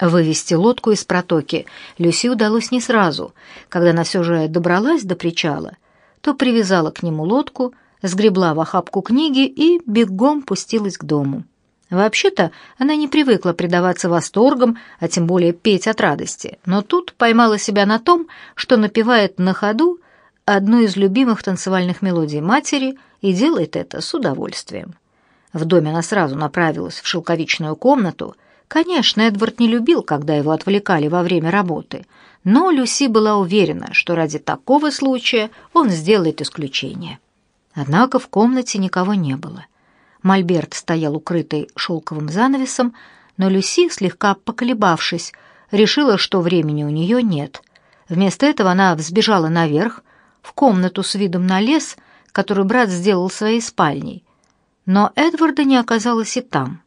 Вывести лодку из протоки Люси удалось не сразу. Когда она все же добралась до причала, то привязала к нему лодку, сгребла в охапку книги и бегом пустилась к дому. Вообще-то она не привыкла предаваться восторгам, а тем более петь от радости, но тут поймала себя на том, что напевает на ходу одну из любимых танцевальных мелодий матери и делает это с удовольствием. В доме она сразу направилась в шелковичную комнату. Конечно, Эдвард не любил, когда его отвлекали во время работы, но Люси была уверена, что ради такого случая он сделает исключение. Однако в комнате никого не было. Мольберт стоял укрытый шелковым занавесом, но Люси, слегка поколебавшись, решила, что времени у нее нет. Вместо этого она взбежала наверх, в комнату с видом на лес, который брат сделал своей спальней. Но Эдварда не оказалось и там.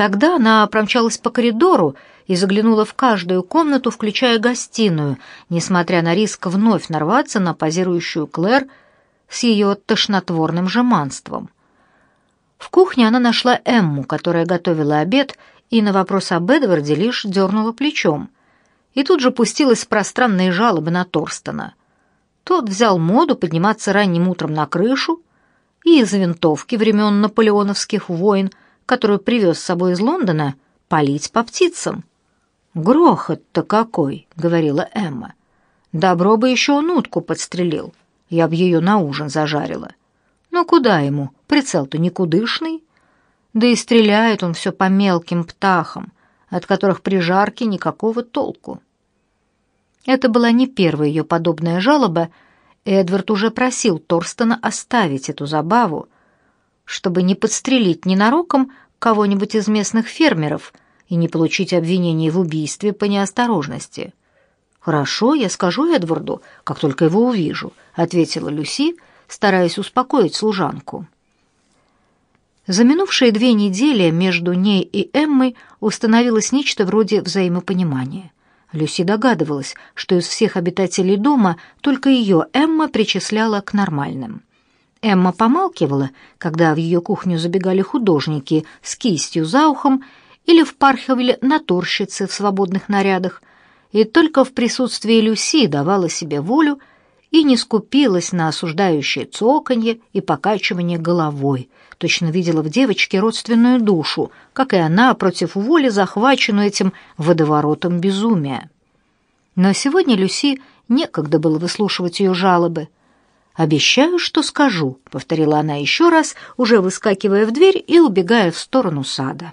Тогда она промчалась по коридору и заглянула в каждую комнату, включая гостиную, несмотря на риск вновь нарваться на позирующую Клэр с ее тошнотворным жеманством. В кухне она нашла Эмму, которая готовила обед, и на вопрос об Эдварде лишь дернула плечом. И тут же пустилась в пространные жалобы на Торстона. Тот взял моду подниматься ранним утром на крышу и из винтовки времен наполеоновских войн, которую привез с собой из Лондона, палить по птицам. «Грохот-то какой!» — говорила Эмма. «Добро бы еще он утку подстрелил. Я б ее на ужин зажарила. Но куда ему? Прицел-то никудышный. Да и стреляет он все по мелким птахам, от которых при жарке никакого толку». Это была не первая ее подобная жалоба, Эдвард уже просил Торстона оставить эту забаву, чтобы не подстрелить ненароком кого-нибудь из местных фермеров и не получить обвинений в убийстве по неосторожности. «Хорошо, я скажу Эдварду, как только его увижу», — ответила Люси, стараясь успокоить служанку. За минувшие две недели между ней и Эммой установилось нечто вроде взаимопонимания — Люси догадывалась, что из всех обитателей дома только ее Эмма причисляла к нормальным. Эмма помалкивала, когда в ее кухню забегали художники с кистью за ухом или впархивали натурщицы в свободных нарядах, и только в присутствии Люси давала себе волю и не скупилась на осуждающее цоканье и покачивание головой, точно видела в девочке родственную душу, как и она против воли захваченную этим водоворотом безумия. Но сегодня Люси некогда было выслушивать ее жалобы. «Обещаю, что скажу», — повторила она еще раз, уже выскакивая в дверь и убегая в сторону сада.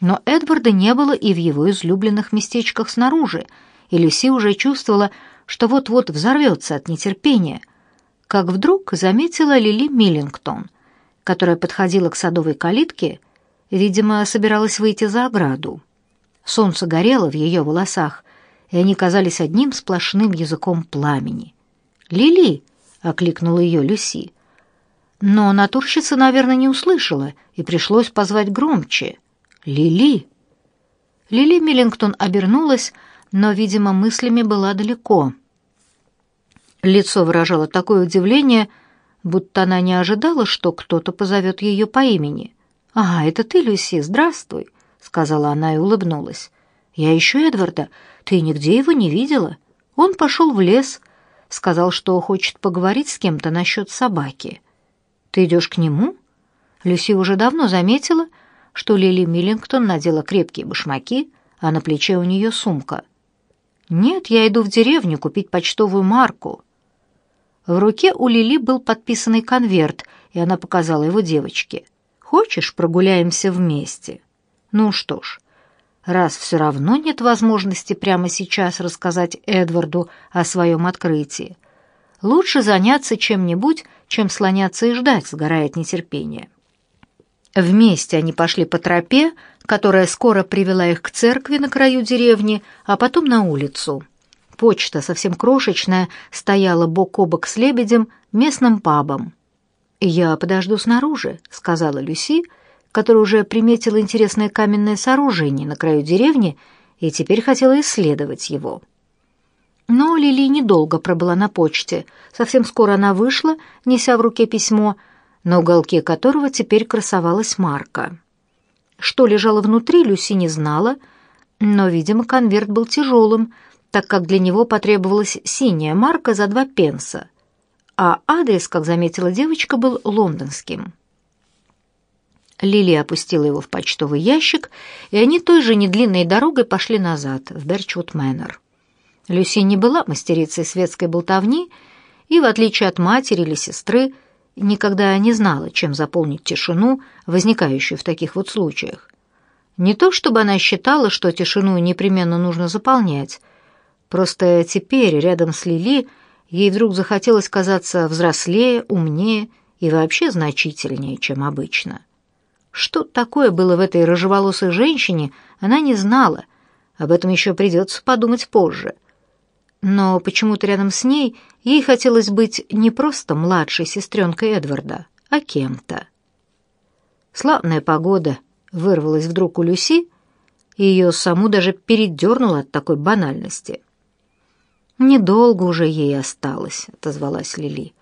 Но Эдварда не было и в его излюбленных местечках снаружи, и Люси уже чувствовала, что вот-вот взорвется от нетерпения, как вдруг заметила Лили Миллингтон, которая подходила к садовой калитке, видимо, собиралась выйти за ограду. Солнце горело в ее волосах, и они казались одним сплошным языком пламени. «Лили!» — окликнула ее Люси. Но натурщица, наверное, не услышала, и пришлось позвать громче. «Лили!» Лили Миллингтон обернулась, но, видимо, мыслями была далеко. Лицо выражало такое удивление, будто она не ожидала, что кто-то позовет ее по имени. «А, это ты, Люси, здравствуй», — сказала она и улыбнулась. «Я ищу Эдварда. Ты нигде его не видела? Он пошел в лес, сказал, что хочет поговорить с кем-то насчет собаки. Ты идешь к нему?» Люси уже давно заметила, что Лили Миллингтон надела крепкие башмаки, а на плече у нее сумка. «Нет, я иду в деревню купить почтовую марку». В руке у Лили был подписанный конверт, и она показала его девочке. «Хочешь, прогуляемся вместе?» «Ну что ж, раз все равно нет возможности прямо сейчас рассказать Эдварду о своем открытии, лучше заняться чем-нибудь, чем слоняться и ждать, сгорая от нетерпения». Вместе они пошли по тропе, которая скоро привела их к церкви на краю деревни, а потом на улицу. Почта, совсем крошечная, стояла бок о бок с лебедем, местным пабом. «Я подожду снаружи», — сказала Люси, которая уже приметила интересное каменное сооружение на краю деревни и теперь хотела исследовать его. Но Лили недолго пробыла на почте. Совсем скоро она вышла, неся в руке письмо, на уголке которого теперь красовалась марка. Что лежало внутри, Люси не знала, Но, видимо, конверт был тяжелым, так как для него потребовалась синяя марка за два пенса, а адрес, как заметила девочка, был лондонским. Лили опустила его в почтовый ящик, и они той же недлинной дорогой пошли назад, в Берчвуд Мэннер. Люси не была мастерицей светской болтовни и, в отличие от матери или сестры, никогда не знала, чем заполнить тишину, возникающую в таких вот случаях. Не то чтобы она считала, что тишину непременно нужно заполнять, просто теперь, рядом с Лили, ей вдруг захотелось казаться взрослее, умнее и вообще значительнее, чем обычно. Что такое было в этой рыжеволосой женщине, она не знала. Об этом еще придется подумать позже. Но почему-то рядом с ней ей хотелось быть не просто младшей сестренкой Эдварда, а кем-то. Славная погода вырвалась вдруг у Люси, и ее саму даже передернуло от такой банальности. «Недолго уже ей осталось», — отозвалась Лили.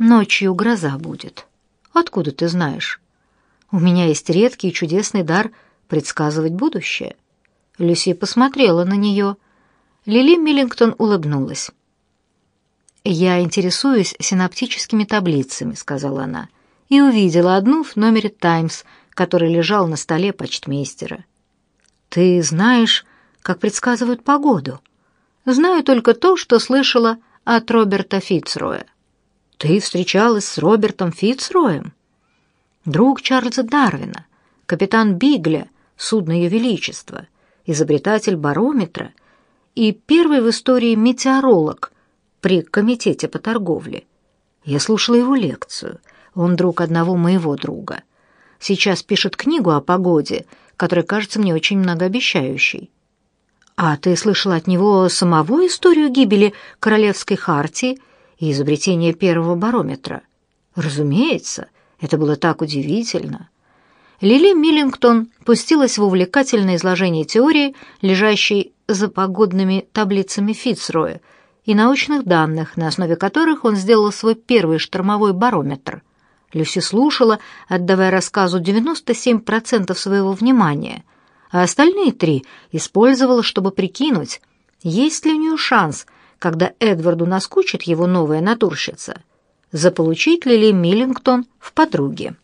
«Ночью гроза будет. Откуда ты знаешь?» У меня есть редкий и чудесный дар предсказывать будущее. Люси посмотрела на нее. Лили Миллингтон улыбнулась. «Я интересуюсь синаптическими таблицами», — сказала она, и увидела одну в номере «Таймс», который лежал на столе почтмейстера. «Ты знаешь, как предсказывают погоду?» «Знаю только то, что слышала от Роберта Фицроя». «Ты встречалась с Робертом Фицроем?» Друг Чарльза Дарвина, капитан Бигля, судно Ее Величества, изобретатель барометра и первый в истории метеоролог при Комитете по торговле. Я слушала его лекцию. Он друг одного моего друга. Сейчас пишет книгу о погоде, которая кажется мне очень многообещающей. А ты слышала от него самого историю гибели Королевской хартии и изобретения первого барометра? Разумеется, это было так удивительно. Лили Миллингтон пустилась в увлекательное изложение теории, лежащей за погодными таблицами Фицроя, и научных данных, на основе которых он сделал свой первый штормовой барометр. Люси слушала, отдавая рассказу 97% своего внимания, а остальные три использовала, чтобы прикинуть, есть ли у нее шанс, когда Эдварду наскучит его новая натурщица — заполучить Лили Миллингтон в подруге.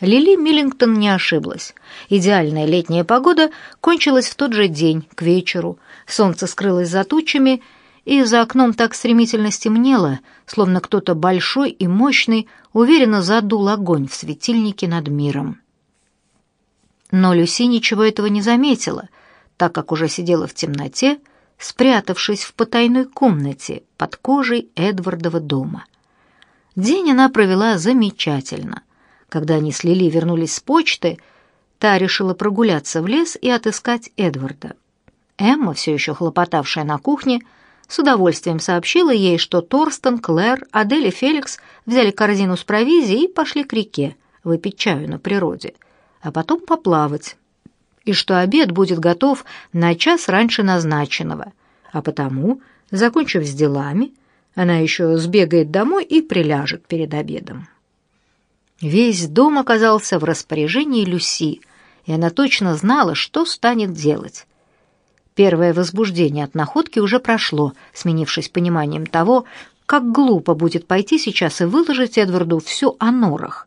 Лили Миллингтон не ошиблась. Идеальная летняя погода кончилась в тот же день, к вечеру. Солнце скрылось за тучами, и за окном так стремительно стемнело, словно кто-то большой и мощный уверенно задул огонь в светильнике над миром. Но Люси ничего этого не заметила, так как уже сидела в темноте, спрятавшись в потайной комнате под кожей Эдвардова дома. День она провела замечательно. Когда они с Лили вернулись с почты, та решила прогуляться в лес и отыскать Эдварда. Эмма, все еще хлопотавшая на кухне, с удовольствием сообщила ей, что Торстен, Клэр, Адель и Феликс взяли корзину с провизией и пошли к реке выпить чаю на природе, а потом поплавать, и что обед будет готов на час раньше назначенного, а потому, закончив с делами, она еще сбегает домой и приляжет перед обедом. Весь дом оказался в распоряжении Люси, и она точно знала, что станет делать. Первое возбуждение от находки уже прошло, сменившись пониманием того, как глупо будет пойти сейчас и выложить Эдварду все о норах.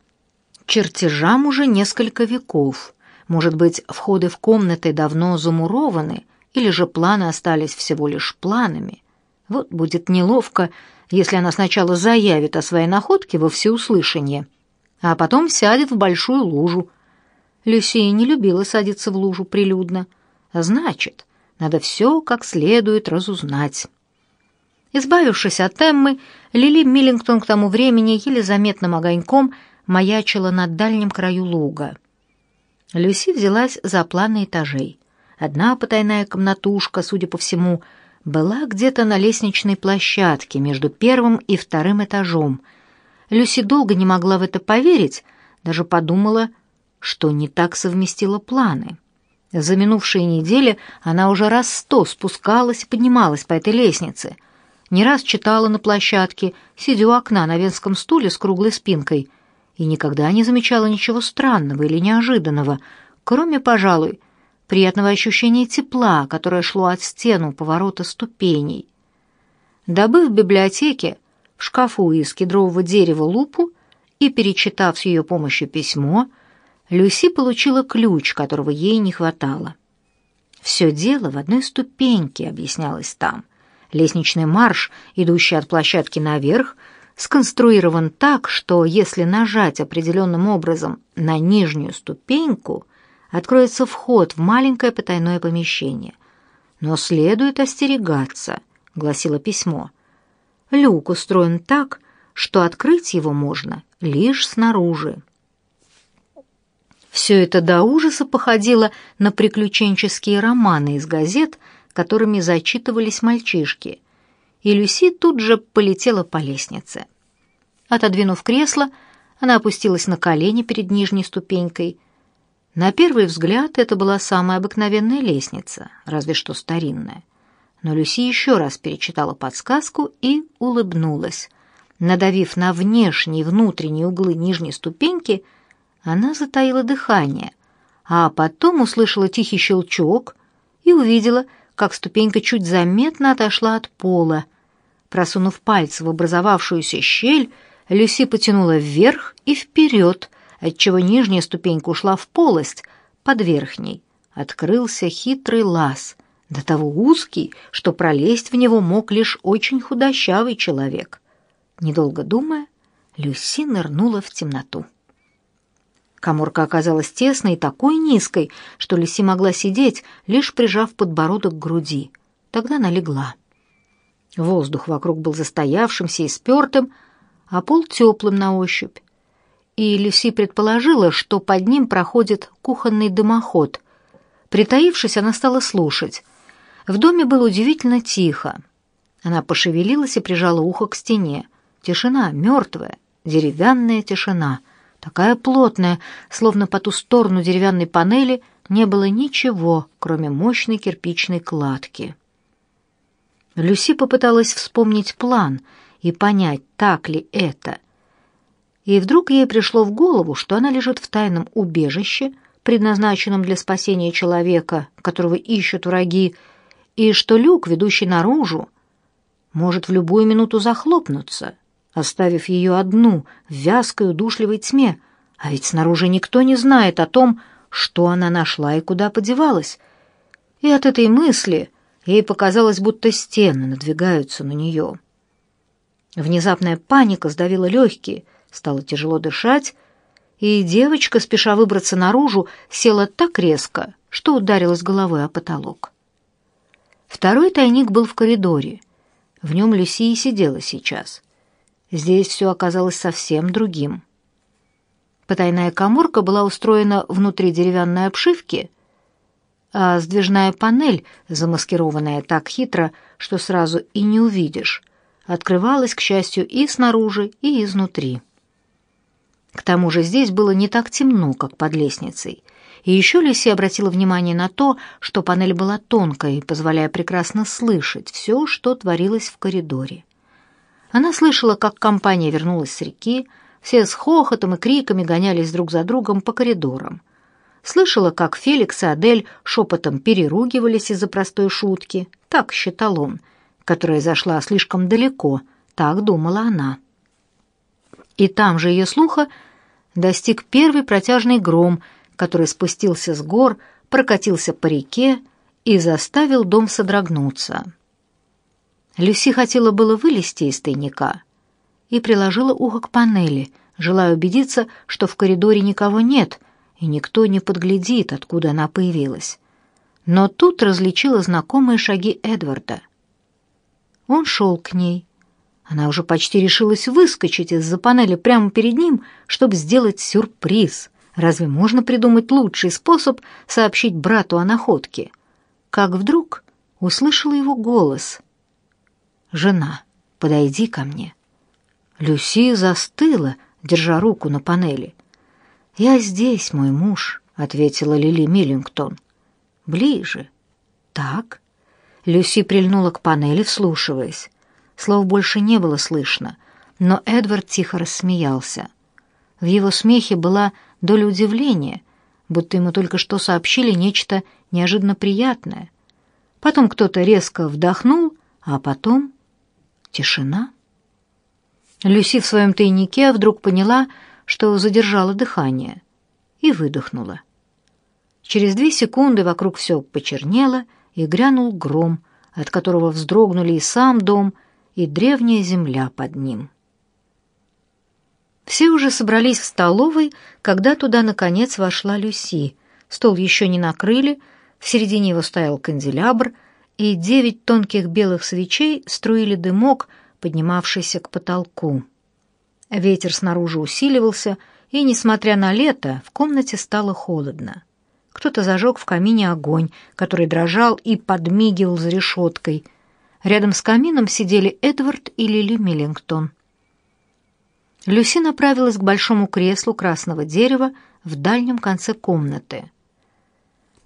Чертежам уже несколько веков. Может быть, входы в комнаты давно замурованы, или же планы остались всего лишь планами. Вот будет неловко, если она сначала заявит о своей находке во всеуслышание, а потом сядет в большую лужу. Люсия не любила садиться в лужу прилюдно, а значит, надо все как следует разузнать. Избавившись от Эммы, Лили Миллингтон к тому времени еле заметным огоньком маячила на дальнем краю луга. Люси взялась за планы этажей. Одна потайная комнатушка, судя по всему, — была где-то на лестничной площадке между первым и вторым этажом. Люси долго не могла в это поверить, даже подумала, что не так совместила планы. За минувшие недели она уже раз сто спускалась и поднималась по этой лестнице. Не раз читала на площадке, сидя у окна на венском стуле с круглой спинкой, и никогда не замечала ничего странного или неожиданного, кроме, пожалуй, приятного ощущения тепла, которое шло от стену поворота ступеней. Добыв в библиотеке в шкафу из кедрового дерева лупу и перечитав с ее помощью письмо, Люси получила ключ, которого ей не хватало. «Все дело в одной ступеньке», — объяснялось там. Лестничный марш, идущий от площадки наверх, сконструирован так, что если нажать определенным образом на нижнюю ступеньку, откроется вход в маленькое потайное помещение. Но следует остерегаться, гласило письмо. Люк устроен так, что открыть его можно лишь снаружи. Все это до ужаса походило на приключенческие романы из газет, которыми зачитывались мальчишки, и Люси тут же полетела по лестнице. Отодвинув кресло, она опустилась на колени перед нижней ступенькой. На первый взгляд это была самая обыкновенная лестница, разве что старинная. Но Люси еще раз перечитала подсказку и улыбнулась. Надавив на внешние и внутренние углы нижней ступеньки, она затаила дыхание, а потом услышала тихий щелчок и увидела, как ступенька чуть заметно отошла от пола. Просунув пальцы в образовавшуюся щель, Люси потянула вверх и вперед, отчего нижняя ступенька ушла в полость под верхней. Открылся хитрый лаз, до того узкий, что пролезть в него мог лишь очень худощавый человек. Недолго думая, Люси нырнула в темноту. Каморка оказалась тесной и такой низкой, что Люси могла сидеть, лишь прижав подбородок к груди. Тогда она легла. Воздух вокруг был застоявшимся и спертым, а пол теплым на ощупь. И Люси предположила, что под ним проходит кухонный дымоход. Притаившись, она стала слушать. В доме было удивительно тихо. Она пошевелилась и прижала ухо к стене. Тишина, мертвая, деревянная тишина — такая плотная, словно по ту сторону деревянной панели не было ничего, кроме мощной кирпичной кладки. Люси попыталась вспомнить план и понять, так ли это. И вдруг ей пришло в голову, что она лежит в тайном убежище, предназначенном для спасения человека, которого ищут враги, и что люк, ведущий наружу, может в любую минуту захлопнуться — оставив ее одну в вязкой удушливой тьме, а ведь снаружи никто не знает о том, что она нашла и куда подевалась. И от этой мысли ей показалось, будто стены надвигаются на нее. Внезапная паника сдавила легкие, стало тяжело дышать, и девочка, спеша выбраться наружу, села так резко, что ударилась головой о потолок. Второй тайник был в коридоре. В нем Люси и сидела сейчас — Здесь все оказалось совсем другим. Потайная каморка была устроена внутри деревянной обшивки, а сдвижная панель, замаскированная так хитро, что сразу и не увидишь, открывалась, к счастью, и снаружи, и изнутри. К тому же здесь было не так темно, как под лестницей. И еще Люси обратила внимание на то, что панель была тонкой, позволяя прекрасно слышать все, что творилось в коридоре. Она слышала, как компания вернулась с реки, все с хохотом и криками гонялись друг за другом по коридорам. Слышала, как Феликс и Адель шепотом переругивались из-за простой шутки, так считал он, которая зашла слишком далеко, так думала она. И там же ее слуха достиг первый протяжный гром, который спустился с гор, прокатился по реке и заставил дом содрогнуться. Люси хотела было вылезти из тайника и приложила ухо к панели, желая убедиться, что в коридоре никого нет и никто не подглядит, откуда она появилась. Но тут различила знакомые шаги Эдварда. Он шел к ней. Она уже почти решилась выскочить из-за панели прямо перед ним, чтобы сделать сюрприз. Разве можно придумать лучший способ сообщить брату о находке? Как вдруг услышала его голос — «Жена, подойди ко мне». Люси застыла, держа руку на панели. «Я здесь, мой муж», — ответила Лили Миллингтон. «Ближе». «Так». Люси прильнула к панели, вслушиваясь. Слов больше не было слышно, но Эдвард тихо рассмеялся. В его смехе была доля удивления, будто ему только что сообщили нечто неожиданно приятное. Потом кто-то резко вдохнул, а потом тишина. Люси в своем тайнике вдруг поняла, что задержала дыхание, и выдохнула. Через две секунды вокруг все почернело, и грянул гром, от которого вздрогнули и сам дом, и древняя земля под ним. Все уже собрались в столовой, когда туда, наконец, вошла Люси. Стол еще не накрыли, в середине его стоял канделябр, и девять тонких белых свечей струили дымок, поднимавшийся к потолку. Ветер снаружи усиливался, и, несмотря на лето, в комнате стало холодно. Кто-то зажег в камине огонь, который дрожал и подмигивал за решеткой. Рядом с камином сидели Эдвард и Лили Миллингтон. Люси направилась к большому креслу красного дерева в дальнем конце комнаты.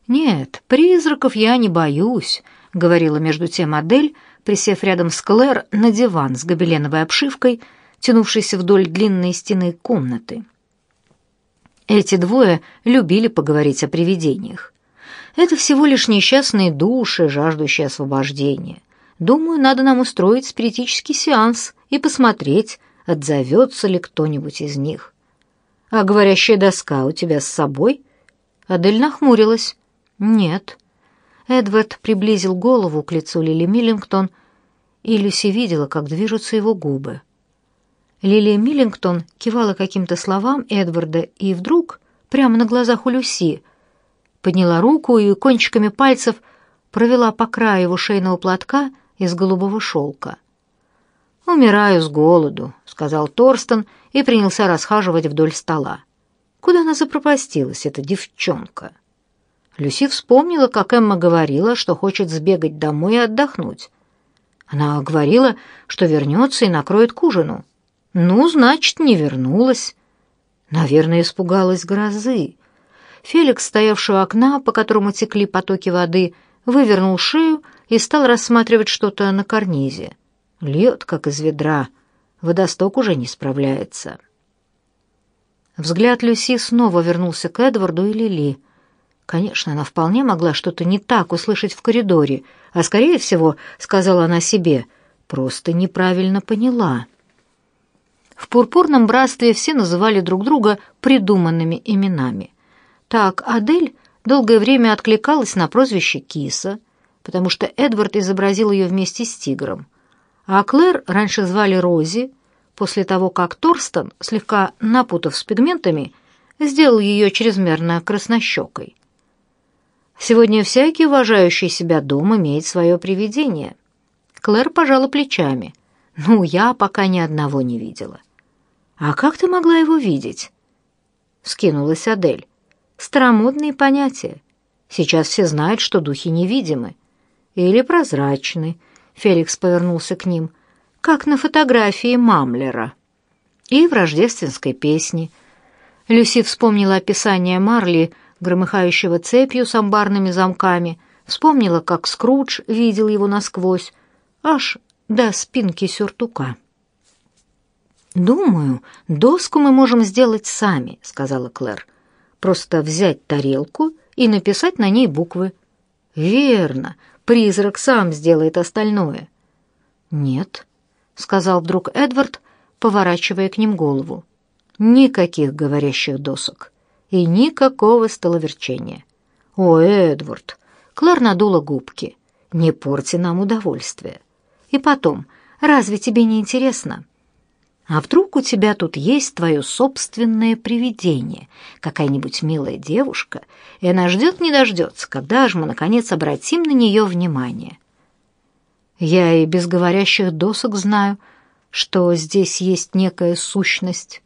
«Нет, призраков я не боюсь», — говорила между тем модель, присев рядом с Клэр на диван с гобеленовой обшивкой, тянувшейся вдоль длинной стены комнаты. Эти двое любили поговорить о привидениях. Это всего лишь несчастные души, жаждущие освобождения. Думаю, надо нам устроить спиритический сеанс и посмотреть, отзовется ли кто-нибудь из них. А говорящая доска у тебя с собой? Адель нахмурилась. Нет. Эдвард приблизил голову к лицу Лили Миллингтон, и Люси видела, как движутся его губы. Лилия Миллингтон кивала каким-то словам Эдварда и вдруг, прямо на глазах у Люси, подняла руку и кончиками пальцев провела по краю его шейного платка из голубого шелка. «Умираю с голоду», — сказал Торстен и принялся расхаживать вдоль стола. «Куда она запропастилась, эта девчонка?» Люси вспомнила, как Эмма говорила, что хочет сбегать домой и отдохнуть. Она говорила, что вернется и накроет к ужину. Ну, значит, не вернулась. Наверное, испугалась грозы. Феликс, стоявший у окна, по которому текли потоки воды, вывернул шею и стал рассматривать что-то на карнизе. Льет, как из ведра. Водосток уже не справляется. Взгляд Люси снова вернулся к Эдварду и Лили. Конечно, она вполне могла что-то не так услышать в коридоре, а, скорее всего, сказала она себе, просто неправильно поняла. В пурпурном братстве все называли друг друга придуманными именами. Так Адель долгое время откликалась на прозвище Киса, потому что Эдвард изобразил ее вместе с тигром. А Клэр раньше звали Рози, после того, как Торстон, слегка напутав с пигментами, сделал ее чрезмерно краснощекой. Сегодня всякий уважающий себя дом имеет свое привидение. Клэр пожала плечами. «Ну, я пока ни одного не видела. «А как ты могла его видеть?» — скинулась Адель. «Старомодные понятия. Сейчас все знают, что духи невидимы. Или прозрачны». Феликс повернулся к ним. «Как на фотографии Мамлера». И в рождественской песне. Люси вспомнила описание Марли, громыхающего цепью с амбарными замками, вспомнила, как Скрудж видел его насквозь, аж до спинки сюртука. «Думаю, доску мы можем сделать сами», — сказала Клэр. «Просто взять тарелку и написать на ней буквы». «Верно, призрак сам сделает остальное». «Нет», — сказал вдруг Эдвард, поворачивая к ним голову. «Никаких говорящих досок и никакого столоверчения». «О, Эдвард!» — Клэр надула губки. «Не порти нам удовольствие. И потом, разве тебе не интересно?» А вдруг у тебя тут есть твое собственное привидение, какая-нибудь милая девушка, и она ждет не дождется, когда же мы, наконец, обратим на нее внимание. Я и без говорящих досок знаю, что здесь есть некая сущность.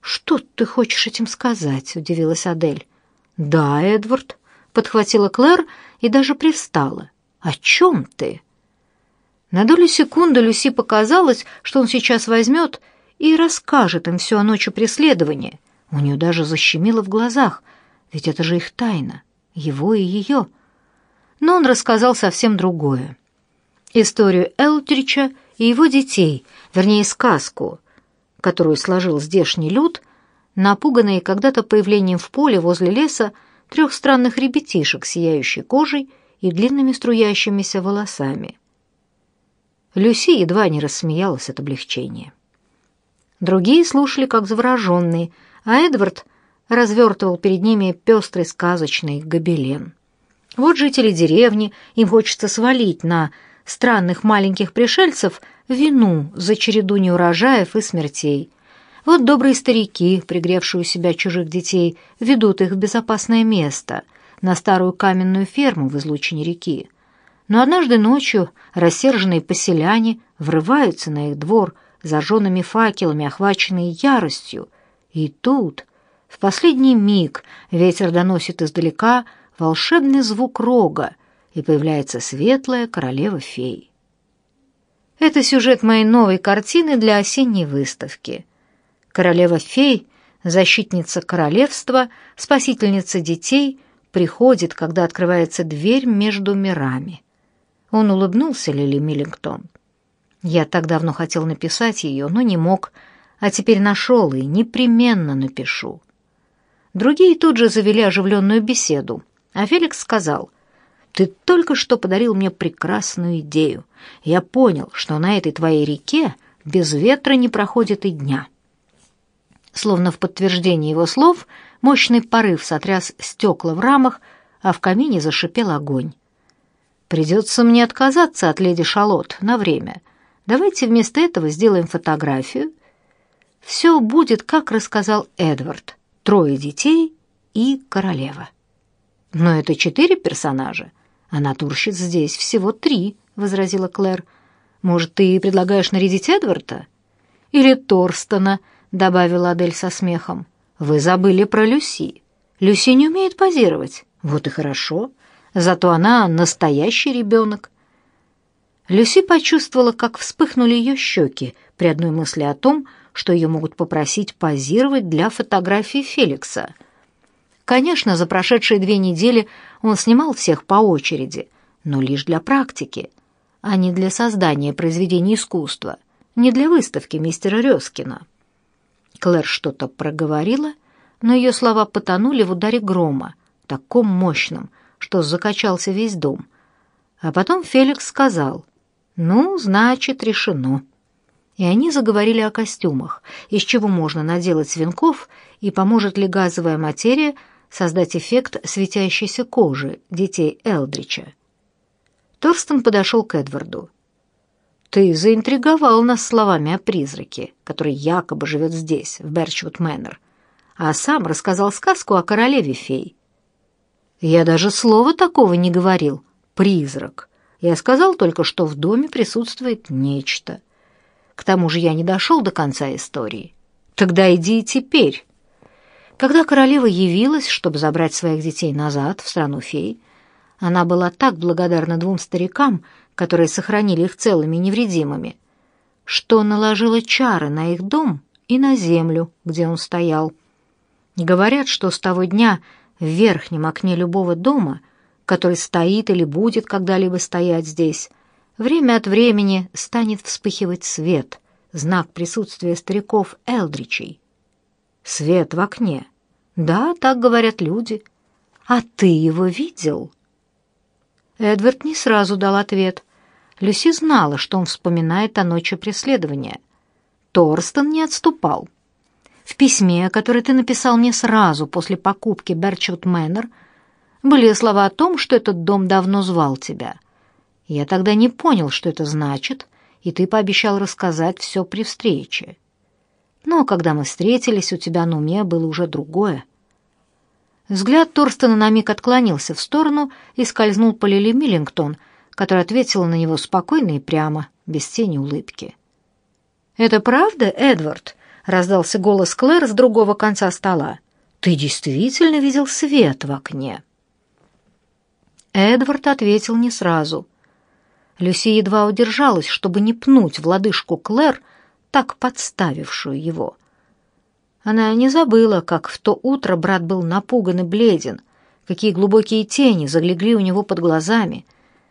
«Что ты хочешь этим сказать?» — удивилась Адель. «Да, Эдвард», — подхватила Клэр и даже привстала. «О чем ты?» На долю секунды Люси показалось, что он сейчас возьмет и расскажет им все о ночи преследования. У нее даже защемило в глазах, ведь это же их тайна, его и ее. Но он рассказал совсем другое. Историю Элтрича и его детей, вернее, сказку, которую сложил здешний люд, напуганный когда-то появлением в поле возле леса трех странных ребятишек, сияющей кожей и длинными струящимися волосами. Люси едва не рассмеялась от облегчения. Другие слушали как завороженные, а Эдвард развертывал перед ними пестрый сказочный гобелен. Вот жители деревни, им хочется свалить на странных маленьких пришельцев вину за череду неурожаев и смертей. Вот добрые старики, пригревшие у себя чужих детей, ведут их в безопасное место, на старую каменную ферму в излучине реки. Но однажды ночью рассерженные поселяне врываются на их двор, зажженными факелами, охваченные яростью. И тут, в последний миг, ветер доносит издалека волшебный звук рога, и появляется светлая королева-фей. Это сюжет моей новой картины для осенней выставки. Королева-фей, защитница королевства, спасительница детей, приходит, когда открывается дверь между мирами. Он улыбнулся Лили Миллингтон. Я так давно хотел написать ее, но не мог, а теперь нашел и непременно напишу. Другие тут же завели оживленную беседу, а Феликс сказал, «Ты только что подарил мне прекрасную идею. Я понял, что на этой твоей реке без ветра не проходит и дня». Словно в подтверждение его слов, мощный порыв сотряс стекла в рамах, а в камине зашипел огонь. «Придется мне отказаться от леди Шалот на время. Давайте вместо этого сделаем фотографию. Все будет, как рассказал Эдвард. Трое детей и королева». «Но это четыре персонажа, а натурщиц здесь всего три», — возразила Клэр. «Может, ты предлагаешь нарядить Эдварда?» «Или Торстона», — добавила Адель со смехом. «Вы забыли про Люси. Люси не умеет позировать. Вот и хорошо. Зато она настоящий ребенок». Люси почувствовала, как вспыхнули ее щеки при одной мысли о том, что ее могут попросить позировать для фотографии Феликса — Конечно, за прошедшие две недели он снимал всех по очереди, но лишь для практики, а не для создания произведений искусства, не для выставки мистера Рёскина. Клэр что-то проговорила, но ее слова потонули в ударе грома, таком мощном, что закачался весь дом. А потом Феликс сказал, «Ну, значит, решено». И они заговорили о костюмах, из чего можно наделать свинков и поможет ли газовая материя создать эффект светящейся кожи детей Элдрича. Торстон подошел к Эдварду. «Ты заинтриговал нас словами о призраке, который якобы живет здесь, в Берчвуд Мэннер, а сам рассказал сказку о королеве фей. Я даже слова такого не говорил. Призрак. Я сказал только, что в доме присутствует нечто. К тому же я не дошел до конца истории. Тогда иди и теперь». Когда королева явилась, чтобы забрать своих детей назад, в страну фей, она была так благодарна двум старикам, которые сохранили их целыми и невредимыми, что наложила чары на их дом и на землю, где он стоял. Говорят, что с того дня в верхнем окне любого дома, который стоит или будет когда-либо стоять здесь, время от времени станет вспыхивать свет, знак присутствия стариков Элдричей. Свет в окне. Да, так говорят люди. А ты его видел? Эдвард не сразу дал ответ. Люси знала, что он вспоминает о ночи преследования. Торстон не отступал. В письме, которое ты написал мне сразу после покупки Берчут Мэннер, были слова о том, что этот дом давно звал тебя. Я тогда не понял, что это значит, и ты пообещал рассказать все при встрече. Но когда мы встретились, у тебя на уме было уже другое. Взгляд Торстена на миг отклонился в сторону и скользнул по Лили Миллингтон, которая ответила на него спокойно и прямо, без тени улыбки. «Это правда, Эдвард?» — раздался голос Клэр с другого конца стола. «Ты действительно видел свет в окне?» Эдвард ответил не сразу. Люси едва удержалась, чтобы не пнуть в лодыжку Клэр, так подставившую его. Она не забыла, как в то утро брат был напуган и бледен, какие глубокие тени залегли у него под глазами.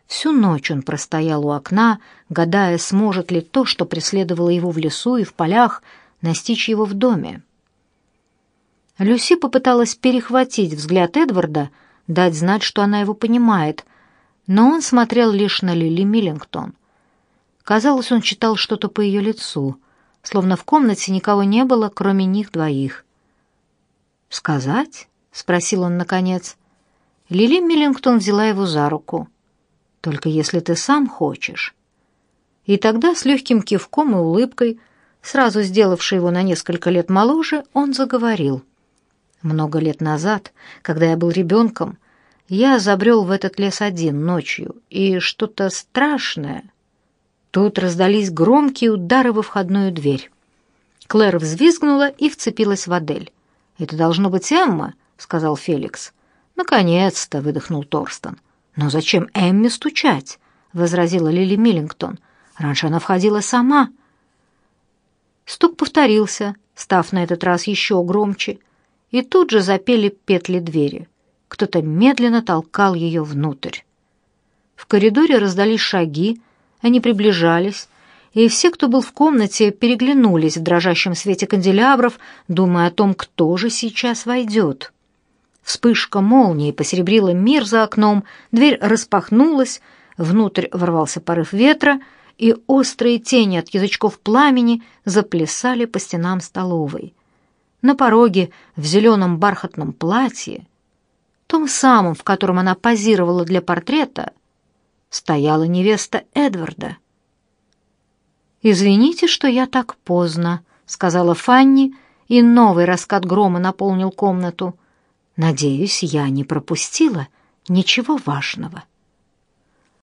Всю ночь он простоял у окна, гадая, сможет ли то, что преследовало его в лесу и в полях, настичь его в доме. Люси попыталась перехватить взгляд Эдварда, дать знать, что она его понимает, но он смотрел лишь на Лили Миллингтон. Казалось, он читал что-то по ее лицу, словно в комнате никого не было, кроме них двоих. «Сказать?» — спросил он наконец. Лили Миллингтон взяла его за руку. «Только если ты сам хочешь». И тогда с легким кивком и улыбкой, сразу сделавшей его на несколько лет моложе, он заговорил. «Много лет назад, когда я был ребенком, я забрел в этот лес один ночью, и что-то страшное. Тут раздались громкие удары во входную дверь. Клэр взвизгнула и вцепилась в Адель. «Это должно быть Эмма», — сказал Феликс. «Наконец-то!» — выдохнул Торстон. «Но зачем Эмме стучать?» — возразила Лили Миллингтон. «Раньше она входила сама». Стук повторился, став на этот раз еще громче, и тут же запели петли двери. Кто-то медленно толкал ее внутрь. В коридоре раздались шаги, они приближались, и все, кто был в комнате, переглянулись в дрожащем свете канделябров, думая о том, кто же сейчас войдет. Вспышка молнии посеребрила мир за окном, дверь распахнулась, внутрь ворвался порыв ветра, и острые тени от язычков пламени заплясали по стенам столовой. На пороге в зеленом бархатном платье, том самом, в котором она позировала для портрета, стояла невеста Эдварда. «Извините, что я так поздно», — сказала Фанни, и новый раскат грома наполнил комнату. «Надеюсь, я не пропустила ничего важного».